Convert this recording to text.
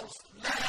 يَصْلَىٰ